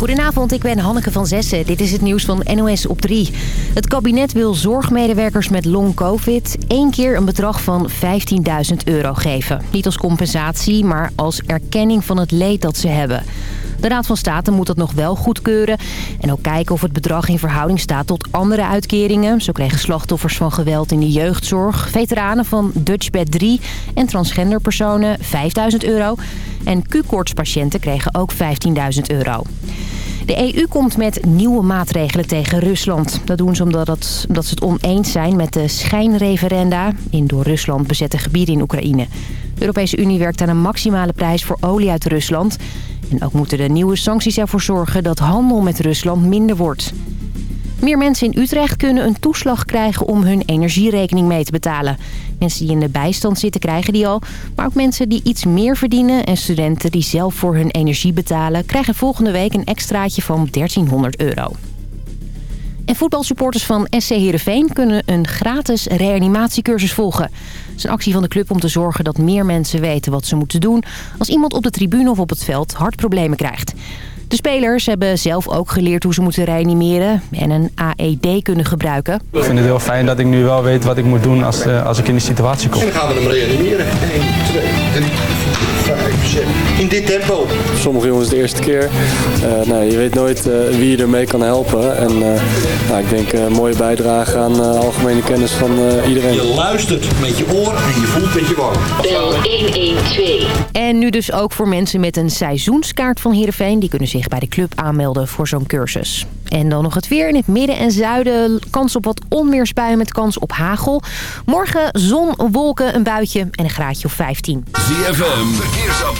Goedenavond, ik ben Hanneke van Zessen. Dit is het nieuws van NOS op 3. Het kabinet wil zorgmedewerkers met long-covid... één keer een bedrag van 15.000 euro geven. Niet als compensatie, maar als erkenning van het leed dat ze hebben. De Raad van State moet dat nog wel goedkeuren. En ook kijken of het bedrag in verhouding staat tot andere uitkeringen. Zo kregen slachtoffers van geweld in de jeugdzorg, veteranen van Dutchbed 3 en transgender personen 5000 euro. En Q-koortspatiënten kregen ook 15.000 euro. De EU komt met nieuwe maatregelen tegen Rusland. Dat doen ze omdat, het, omdat ze het oneens zijn met de schijnreferenda... in door Rusland bezette gebieden in Oekraïne. De Europese Unie werkt aan een maximale prijs voor olie uit Rusland. En ook moeten de nieuwe sancties ervoor zorgen dat handel met Rusland minder wordt. Meer mensen in Utrecht kunnen een toeslag krijgen om hun energierekening mee te betalen. Mensen die in de bijstand zitten krijgen die al. Maar ook mensen die iets meer verdienen en studenten die zelf voor hun energie betalen... krijgen volgende week een extraatje van 1300 euro. En voetbalsupporters van SC Heerenveen kunnen een gratis reanimatiecursus volgen. Het is een actie van de club om te zorgen dat meer mensen weten wat ze moeten doen... als iemand op de tribune of op het veld hartproblemen krijgt. De spelers hebben zelf ook geleerd hoe ze moeten reanimeren en een AED kunnen gebruiken. Ik vind het heel fijn dat ik nu wel weet wat ik moet doen als, uh, als ik in die situatie kom. En dan gaan we hem reanimeren. 1, 2, 3, 4, 5, 6. In dit tempo. Sommige jongens de eerste keer. Uh, nou, je weet nooit uh, wie je ermee kan helpen. En nou, ik denk een mooie bijdrage aan algemene kennis van iedereen. Je luistert met je oor en je voelt met je warm. Bel 112. En nu dus ook voor mensen met een seizoenskaart van Heerenveen. Die kunnen zich bij de club aanmelden voor zo'n cursus. En dan nog het weer in het midden en zuiden. Kans op wat onweersbuien met kans op hagel. Morgen zon, wolken, een buitje en een graadje of 15. ZFM, verkeersupdate.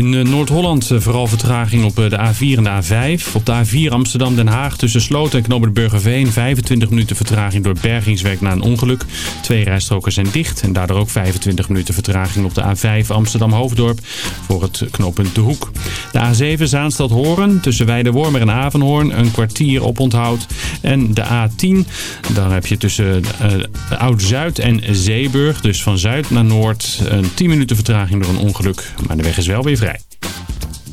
In eh, Noord-Holland eh, vooral vertraging op eh, de A4 en de A5. Op de A4 Amsterdam-Den Haag tussen Sloten en Knoppen Burgerveen. 25 minuten vertraging door bergingswerk na een ongeluk. Twee rijstroken zijn dicht en daardoor ook 25 minuten vertraging op de A5 Amsterdam-Hoofddorp voor het knooppunt De Hoek. De A7 Zaanstad-Hoorn tussen Weidewormer en Avenhoorn een kwartier op onthoud. En de A10, dan heb je tussen Oud-Zuid en Zeeburg, dus van Zuid naar Noord, een 10 minuten vertraging door een ongeluk. Maar de weg is wel weer vrij.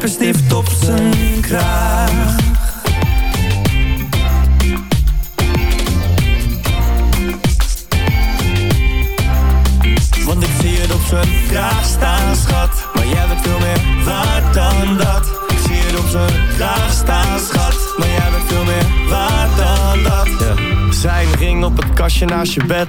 lippenstift op zijn kraag. Want ik zie het op zijn kraag staan, schat. Maar jij bent veel meer waard dan dat. Ik zie het op zijn kraag staan, schat. Maar jij bent veel meer waard dan dat. Zijn ring op het kastje naast je bed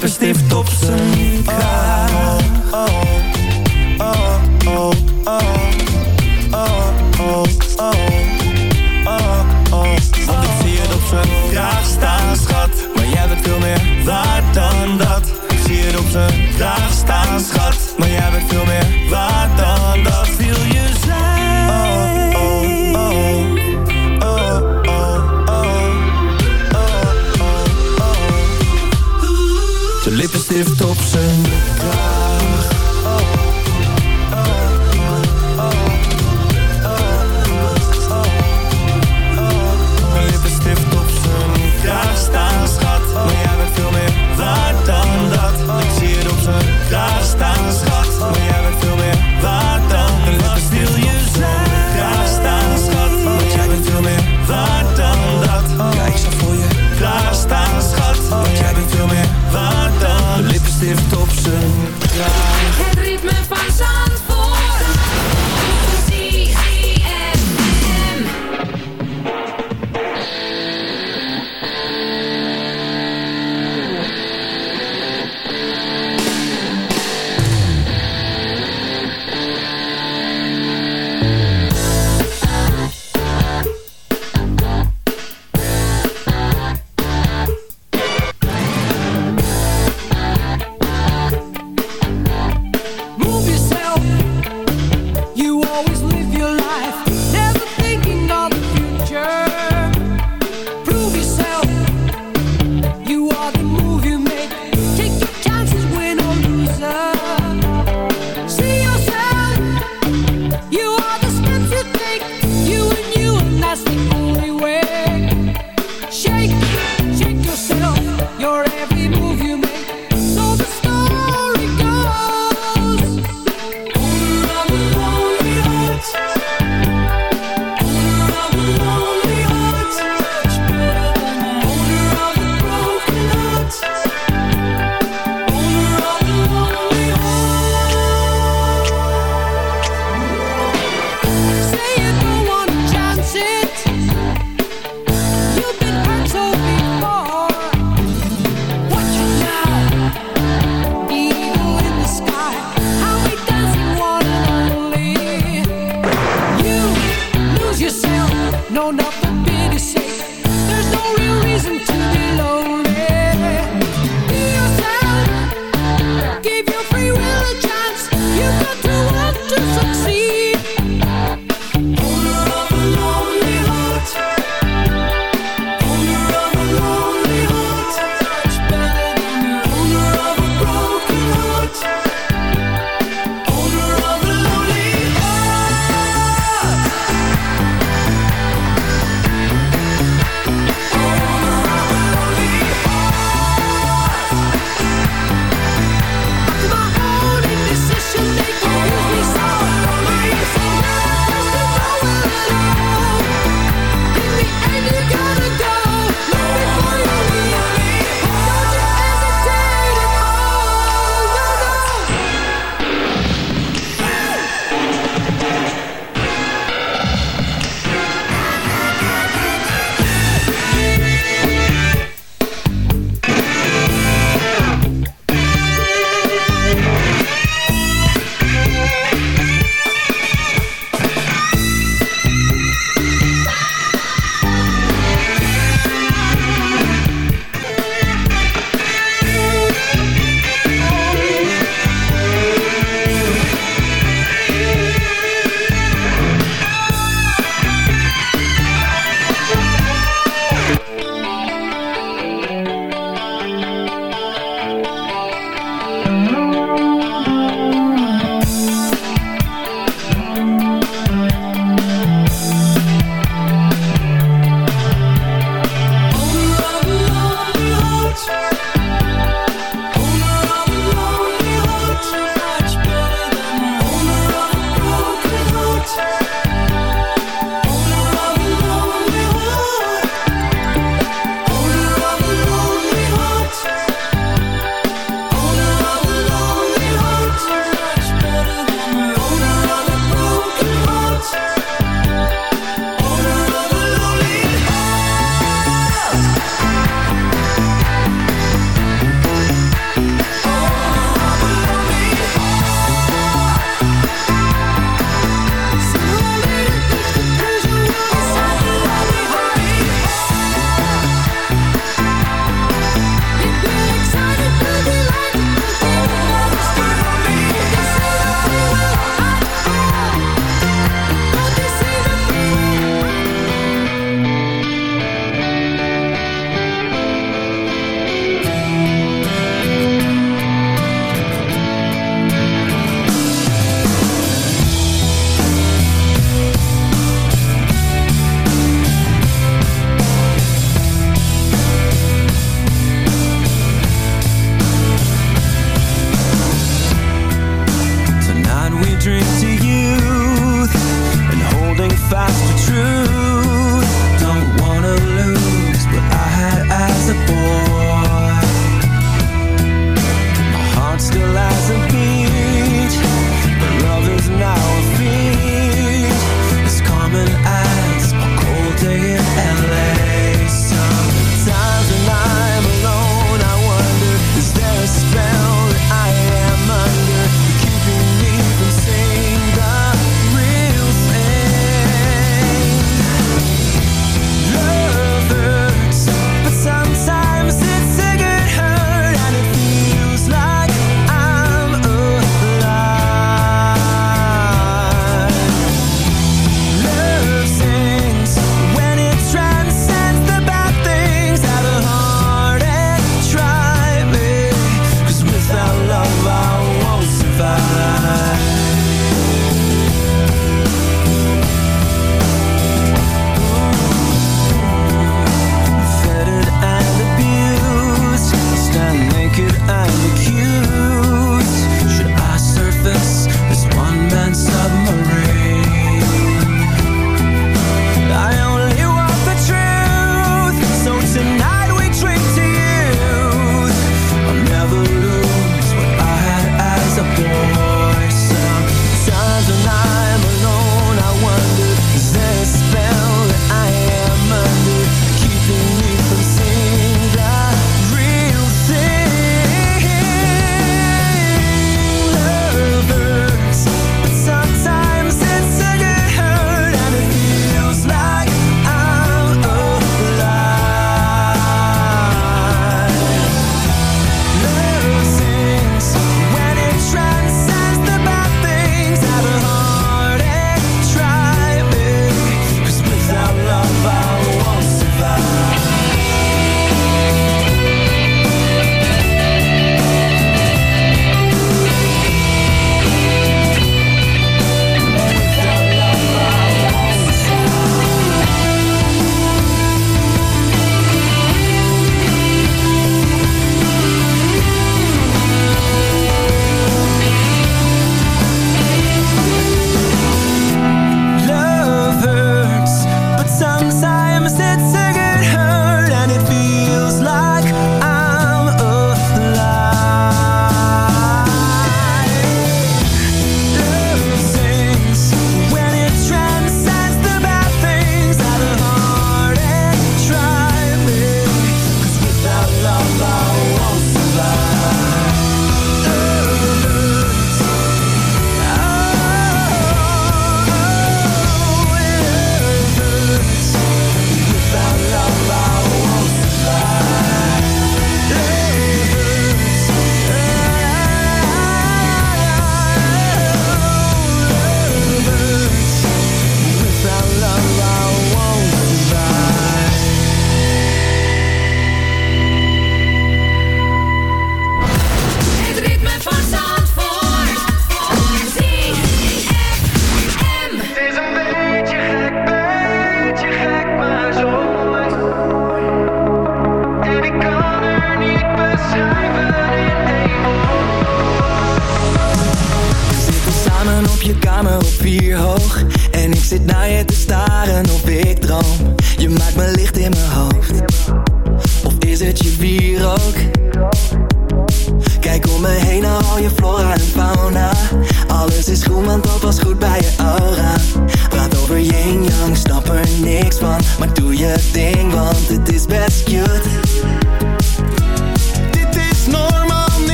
Lippenstift op zijn kraag.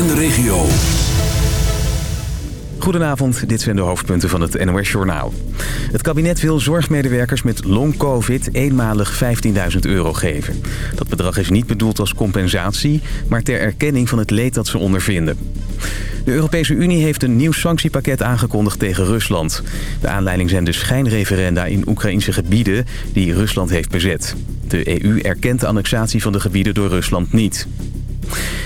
En de regio. Goedenavond, dit zijn de hoofdpunten van het NOS-journaal. Het kabinet wil zorgmedewerkers met long-covid eenmalig 15.000 euro geven. Dat bedrag is niet bedoeld als compensatie, maar ter erkenning van het leed dat ze ondervinden. De Europese Unie heeft een nieuw sanctiepakket aangekondigd tegen Rusland. De aanleiding zijn de schijnreferenda in Oekraïnse gebieden die Rusland heeft bezet. De EU erkent de annexatie van de gebieden door Rusland niet.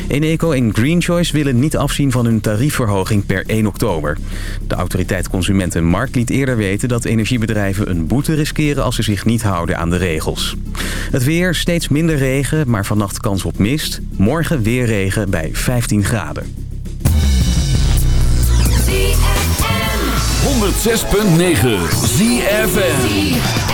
Eneco en Green Choice willen niet afzien van hun tariefverhoging per 1 oktober. De autoriteit Consument en Markt liet eerder weten dat energiebedrijven een boete riskeren als ze zich niet houden aan de regels. Het weer, steeds minder regen, maar vannacht kans op mist. Morgen weer regen bij 15 graden. 106.9 ZFM.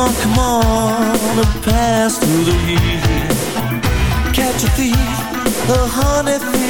on, come on, and pass through the heat. Catch a thief, a honey thief.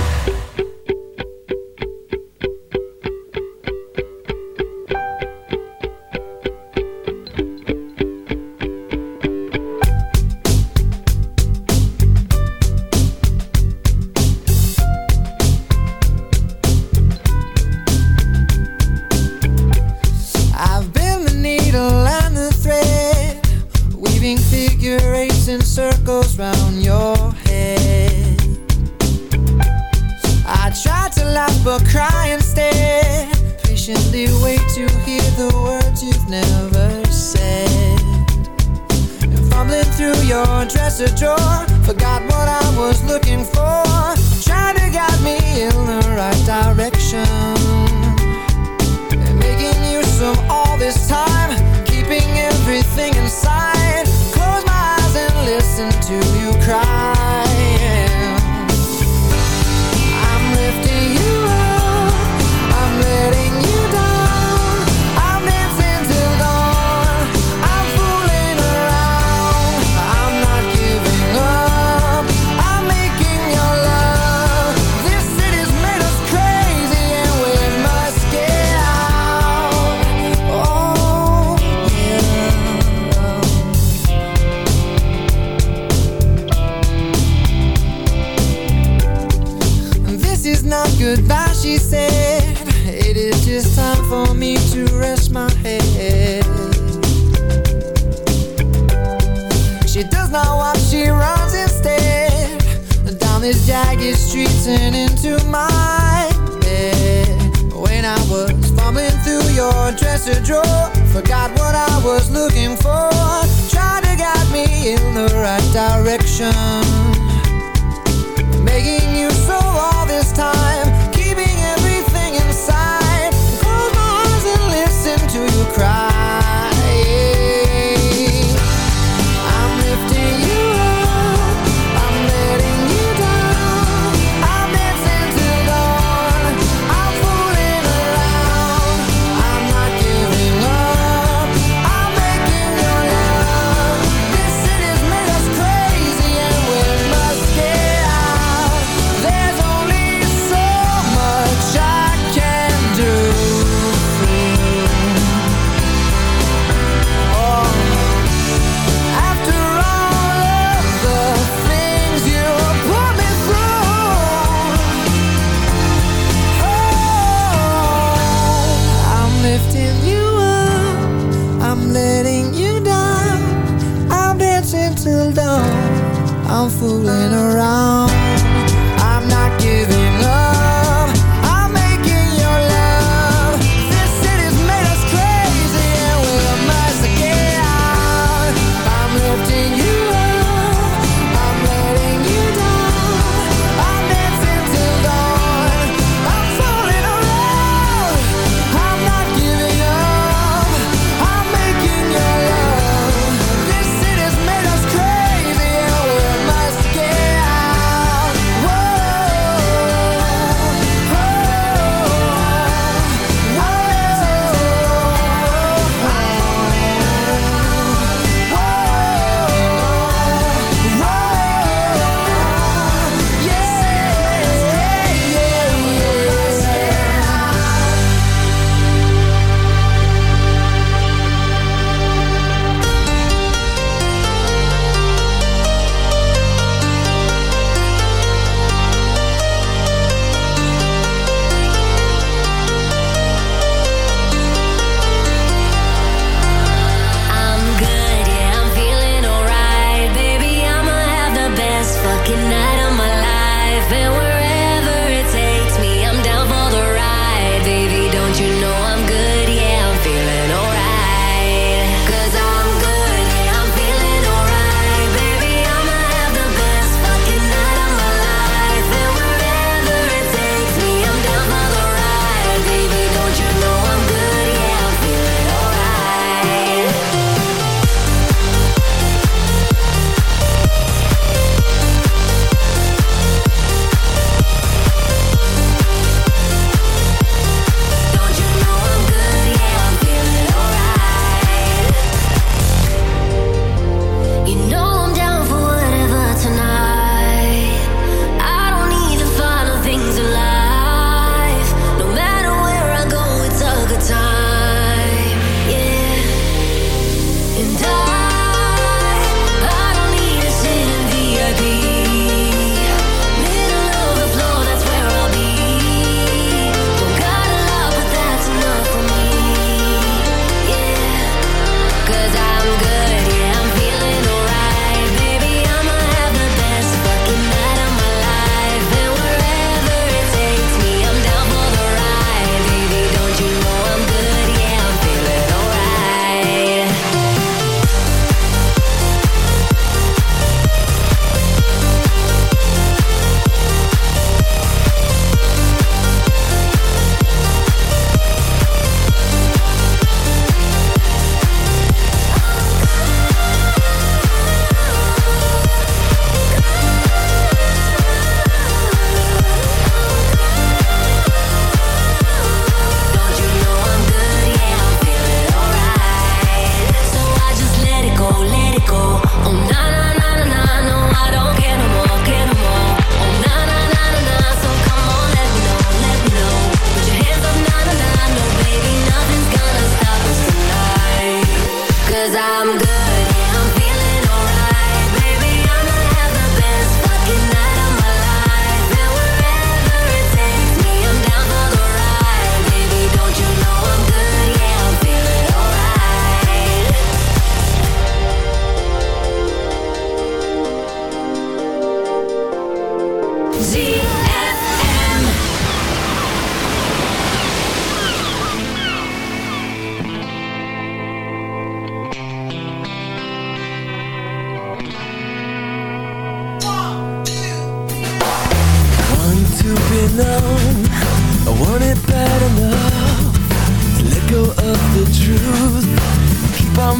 goodbye she said. It is just time for me to rest my head. She does not walk, she runs instead. Down these jagged streets and into my bed. When I was fumbling through your dresser drawer Forgot what I was looking for. Tried to guide me in the right direction. Making you so all this time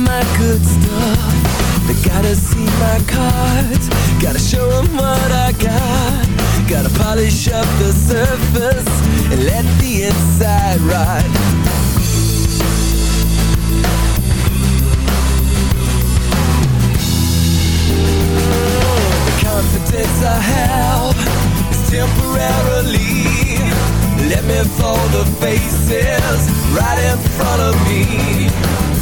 my good stuff. They gotta see my cards. Gotta show 'em what I got. Gotta polish up the surface and let the inside ride. The confidence I have is temporarily. Let me fold the faces right in front of me.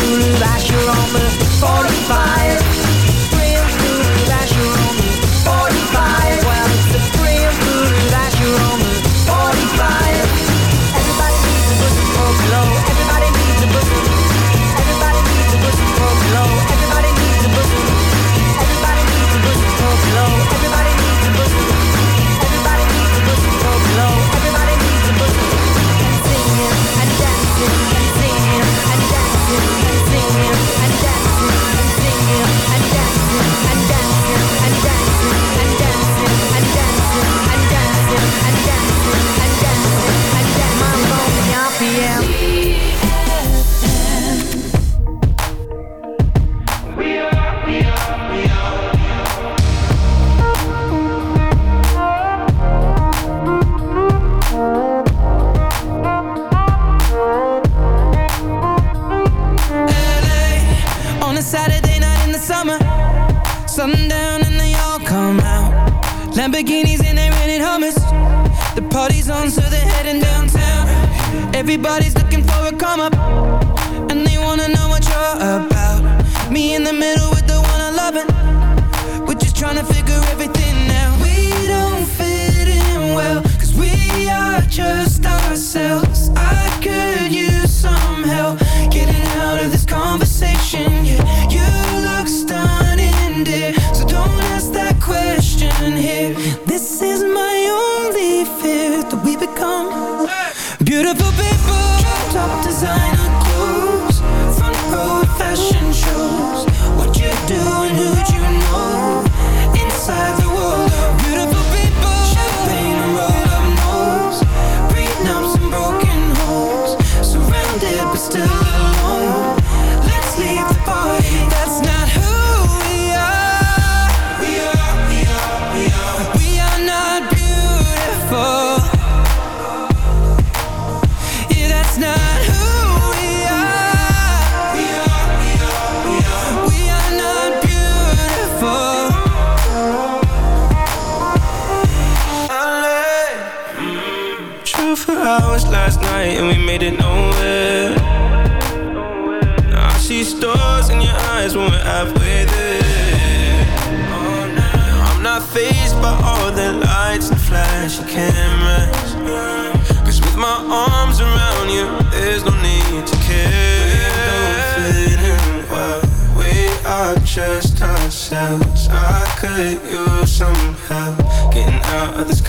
Boulevard, you're on the 45